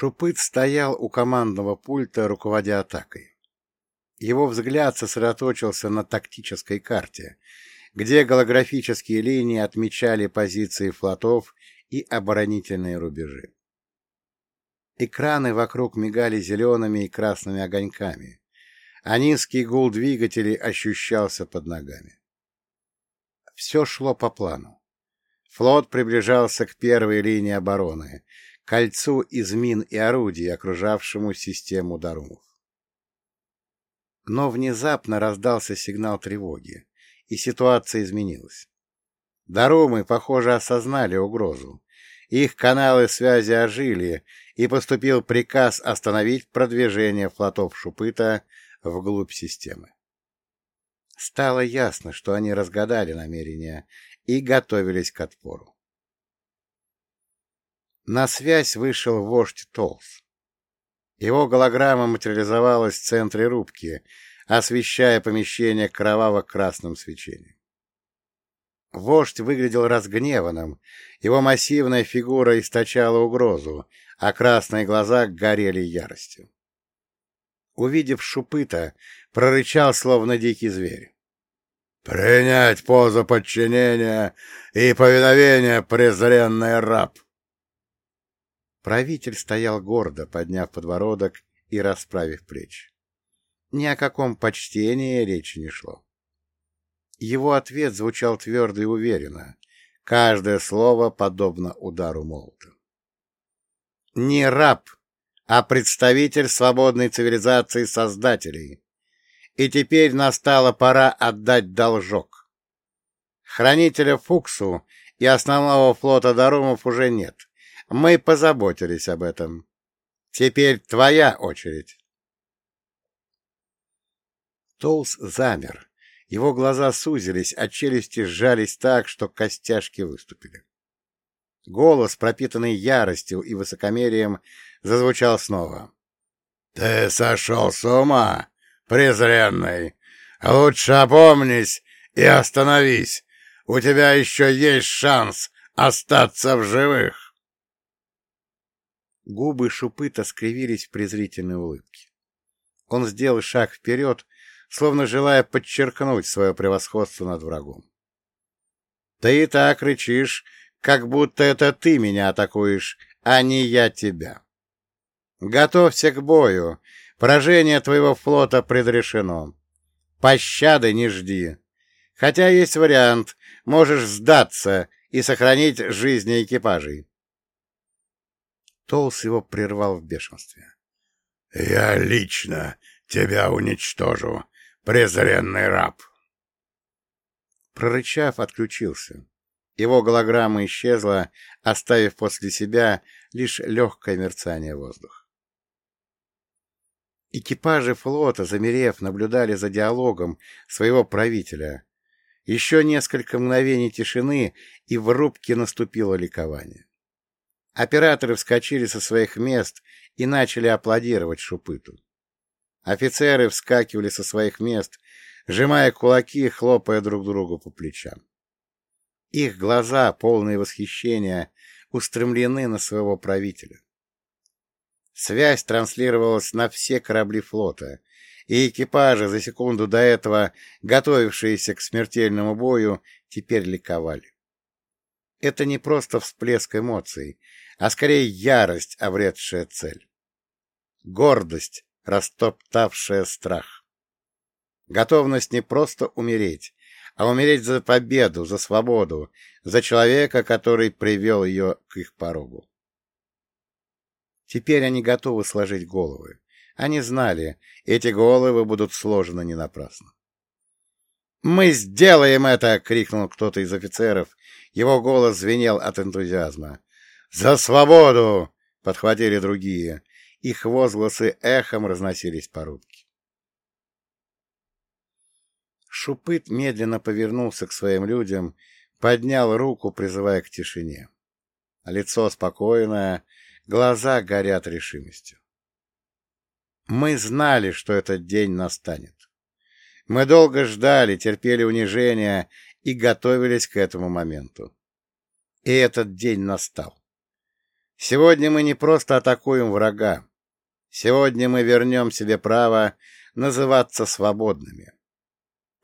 Шупыт стоял у командного пульта, руководя атакой. Его взгляд сосредоточился на тактической карте, где голографические линии отмечали позиции флотов и оборонительные рубежи. Экраны вокруг мигали зелеными и красными огоньками, а низкий гул двигателей ощущался под ногами. Все шло по плану. Флот приближался к первой линии обороны, кольцу из мин и орудий, окружавшему систему Дарумов. Но внезапно раздался сигнал тревоги, и ситуация изменилась. Дарумы, похоже, осознали угрозу. Их каналы связи ожили, и поступил приказ остановить продвижение флотов Шупыта вглубь системы. Стало ясно, что они разгадали намерения и готовились к отпору. На связь вышел вождь Толс. Его голограмма материализовалась в центре рубки, освещая помещение кроваво-красным свечением. Вождь выглядел разгневанным, его массивная фигура источала угрозу, а красные глаза горели яростью. Увидев Шупыта, прорычал, словно дикий зверь. «Принять позу подчинения и повиновения, презренный раб!» Правитель стоял гордо, подняв подбородок и расправив плечи. Ни о каком почтении речи не шло. Его ответ звучал твердо и уверенно, каждое слово подобно удару молота. «Не раб, а представитель свободной цивилизации создателей. И теперь настала пора отдать должок. Хранителя Фуксу и основного флота Дарумов уже нет. Мы позаботились об этом. Теперь твоя очередь. Толс замер. Его глаза сузились, а челюсти сжались так, что костяшки выступили. Голос, пропитанный яростью и высокомерием, зазвучал снова. — Ты сошел с ума, презренный! Лучше опомнись и остановись! У тебя еще есть шанс остаться в живых! Губы Шупыта скривились в презрительной улыбке. Он сделал шаг вперед, словно желая подчеркнуть свое превосходство над врагом. — Ты так рычишь, как будто это ты меня атакуешь, а не я тебя. Готовься к бою. Поражение твоего флота предрешено. Пощады не жди. Хотя есть вариант, можешь сдаться и сохранить жизни экипажей. Толс его прервал в бешенстве. — Я лично тебя уничтожу, презренный раб! Прорычав, отключился. Его голограмма исчезла, оставив после себя лишь легкое мерцание воздуха. Экипажи флота, замерев, наблюдали за диалогом своего правителя. Еще несколько мгновений тишины, и в рубке наступило ликование. Операторы вскочили со своих мест и начали аплодировать Шупыту. Офицеры вскакивали со своих мест, сжимая кулаки и хлопая друг другу по плечам. Их глаза, полные восхищения, устремлены на своего правителя. Связь транслировалась на все корабли флота, и экипажи, за секунду до этого готовившиеся к смертельному бою, теперь ликовали. Это не просто всплеск эмоций, а скорее ярость, обретшая цель. Гордость, растоптавшая страх. Готовность не просто умереть, а умереть за победу, за свободу, за человека, который привел ее к их порогу. Теперь они готовы сложить головы. Они знали, эти головы будут сложены не напрасно. «Мы сделаем это!» — крикнул кто-то из офицеров. Его голос звенел от энтузиазма. «За свободу!» — подхватили другие. Их возгласы эхом разносились по рубке. Шупыт медленно повернулся к своим людям, поднял руку, призывая к тишине. Лицо спокойное, глаза горят решимостью. Мы знали, что этот день настанет. Мы долго ждали, терпели унижения и готовились к этому моменту. И этот день настал. Сегодня мы не просто атакуем врага. Сегодня мы вернем себе право называться свободными.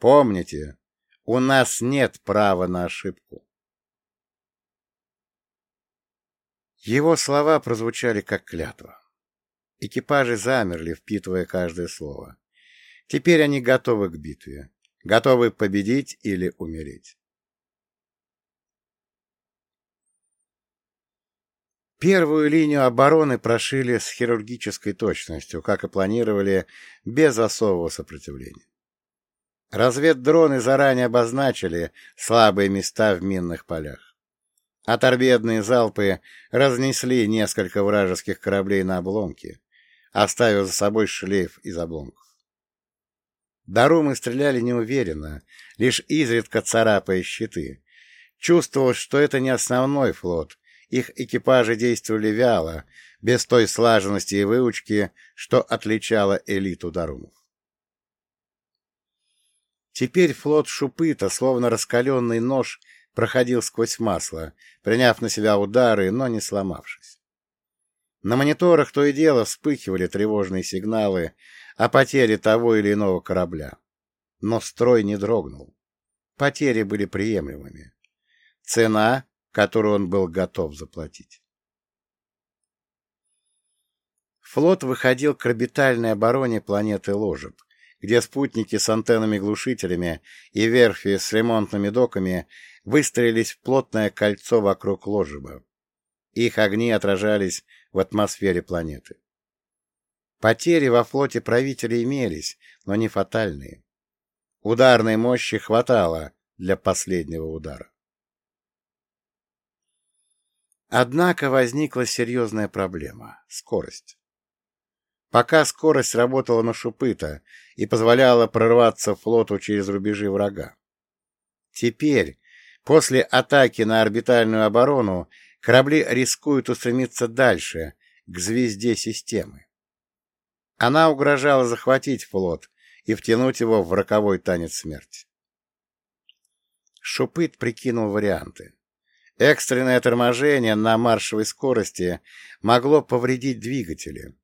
Помните, у нас нет права на ошибку. Его слова прозвучали как клятва. Экипажи замерли, впитывая каждое слово. Теперь они готовы к битве, готовы победить или умереть. Первую линию обороны прошили с хирургической точностью, как и планировали, без особого сопротивления. Разведдроны заранее обозначили слабые места в минных полях. Торпедные залпы разнесли несколько вражеских кораблей на обломки, оставив за собой шлейф из обломков. Дарумы стреляли неуверенно, лишь изредка царапая щиты. Чувствовалось, что это не основной флот, их экипажи действовали вяло, без той слаженности и выучки, что отличало элиту Дарумов. Теперь флот Шупыта, словно раскаленный нож, проходил сквозь масло, приняв на себя удары, но не сломавшись. На мониторах то и дело вспыхивали тревожные сигналы о потере того или иного корабля. Но строй не дрогнул. Потери были приемлемыми. Цена, которую он был готов заплатить. Флот выходил к орбитальной обороне планеты Ложеб, где спутники с антеннами-глушителями и верфи с ремонтными доками выстроились в плотное кольцо вокруг Ложеба. Их огни отражались в атмосфере планеты. Потери во флоте правителей имелись, но не фатальные. Ударной мощи хватало для последнего удара. Однако возникла серьезная проблема — скорость. Пока скорость работала на Шупыта и позволяла прорваться флоту через рубежи врага. Теперь, после атаки на орбитальную оборону, корабли рискуют устремиться дальше, к звезде системы. Она угрожала захватить флот и втянуть его в роковой танец смерти. Шупыт прикинул варианты. Экстренное торможение на маршевой скорости могло повредить двигатели,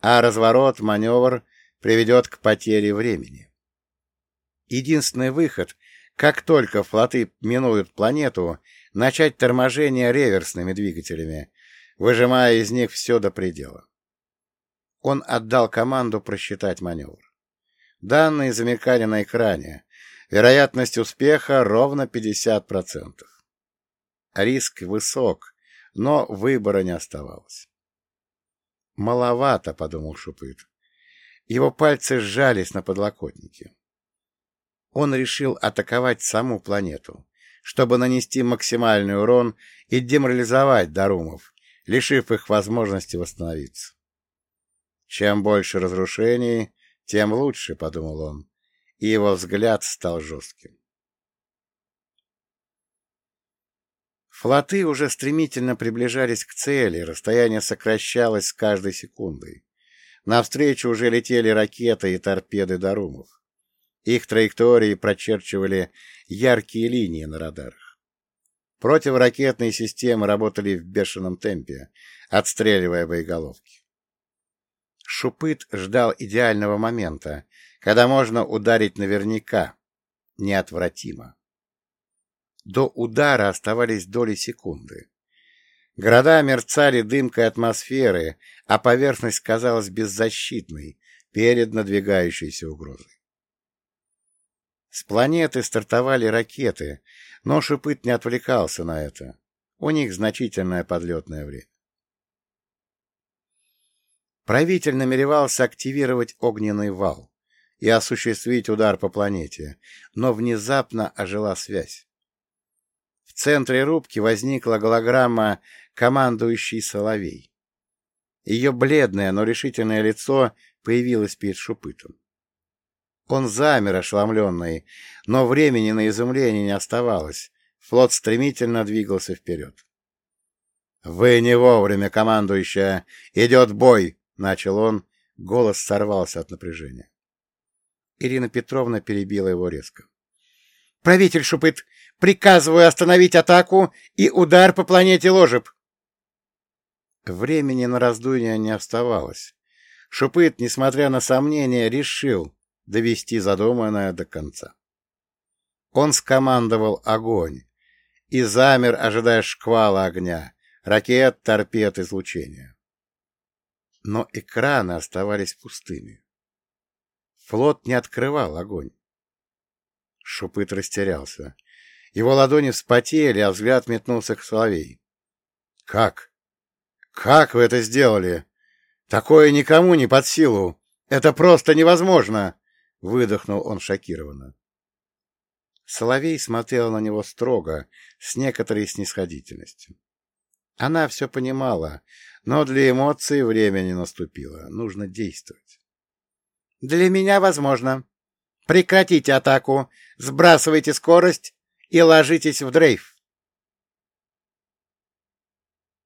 а разворот, маневр приведет к потере времени. Единственный выход, как только флоты минуют планету, начать торможение реверсными двигателями, выжимая из них все до предела. Он отдал команду просчитать маневр. Данные замелькали на экране. Вероятность успеха ровно 50%. Риск высок, но выбора не оставалось. «Маловато», — подумал Шупыт. Его пальцы сжались на подлокотнике. Он решил атаковать саму планету, чтобы нанести максимальный урон и деморализовать Дарумов, лишив их возможности восстановиться. «Чем больше разрушений, тем лучше», — подумал он, и его взгляд стал жестким. Флоты уже стремительно приближались к цели, расстояние сокращалось с каждой секундой. Навстречу уже летели ракеты и торпеды Дарумов. Их траектории прочерчивали яркие линии на радарах. Противоракетные системы работали в бешеном темпе, отстреливая боеголовки. Шупыт ждал идеального момента, когда можно ударить наверняка, неотвратимо. До удара оставались доли секунды. Города мерцали дымкой атмосферы, а поверхность казалась беззащитной перед надвигающейся угрозой. С планеты стартовали ракеты, но Шипыт не отвлекался на это. У них значительное подлетное время. Правитель намеревался активировать огненный вал и осуществить удар по планете, но внезапно ожила связь. В центре рубки возникла голограмма командующий Соловей. Ее бледное, но решительное лицо появилось перед Шупытом. Он замер ошеломленный, но времени на изумление не оставалось. Флот стремительно двигался вперед. — Вы не вовремя, командующая! Идет бой! — начал он. Голос сорвался от напряжения. Ирина Петровна перебила его резко. — Правитель Шупыт, Приказываю остановить атаку и удар по планете Ложеб. Времени на раздумья не оставалось. Шупыт, несмотря на сомнения, решил довести задуманное до конца. Он скомандовал огонь и замер, ожидая шквала огня, ракет, торпед, излучения. Но экраны оставались пустыми. Флот не открывал огонь. Шупыт растерялся. Его ладони вспотели, а взгляд метнулся к Соловей. — Как? Как вы это сделали? Такое никому не под силу. Это просто невозможно! — выдохнул он шокированно. Соловей смотрела на него строго, с некоторой снисходительностью. Она все понимала, но для эмоций время не наступило. Нужно действовать. — Для меня возможно. Прекратите атаку, сбрасывайте скорость и ложитесь в дрейф.